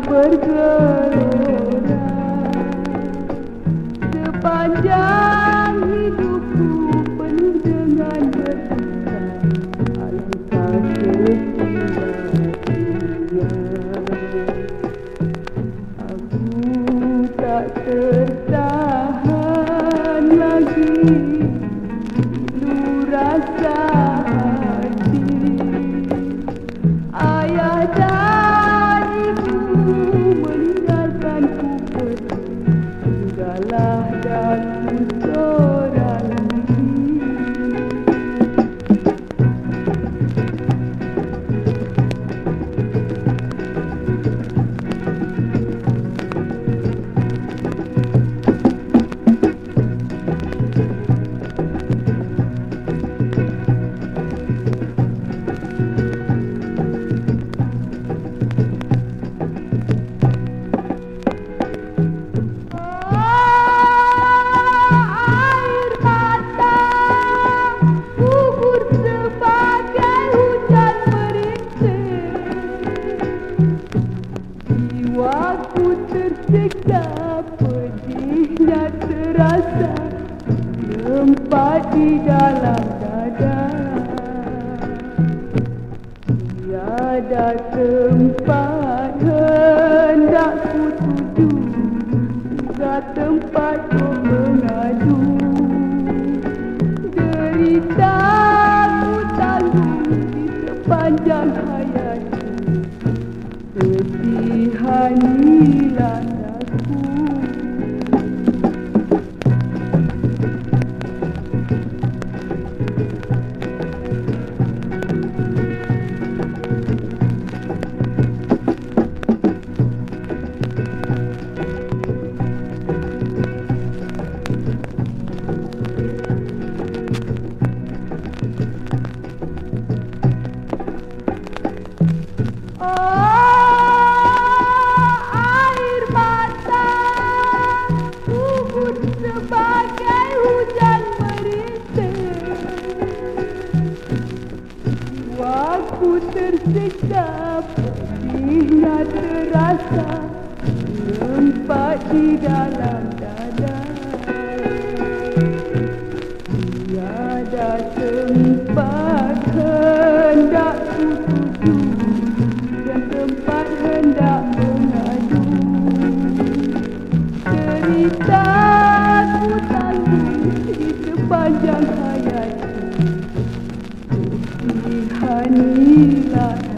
bergelora sepanjang hidupku penuh dengan berduka alangkah setianya aku tak tertahan tersiksa pedihnya terasa Tempat di dalam dada. Tiada tempat hendak ku tuju Juga tempat ku mengadu Derita ku tanggung di sepanjang hayatku Kesihanilah Jiwaku tersiksa pedihnya terasa Lempat di dalam dada. Tiada tempat hendak ku tuju Dan tempat hendak mengadu. Cerita sepanjang hari Kanila.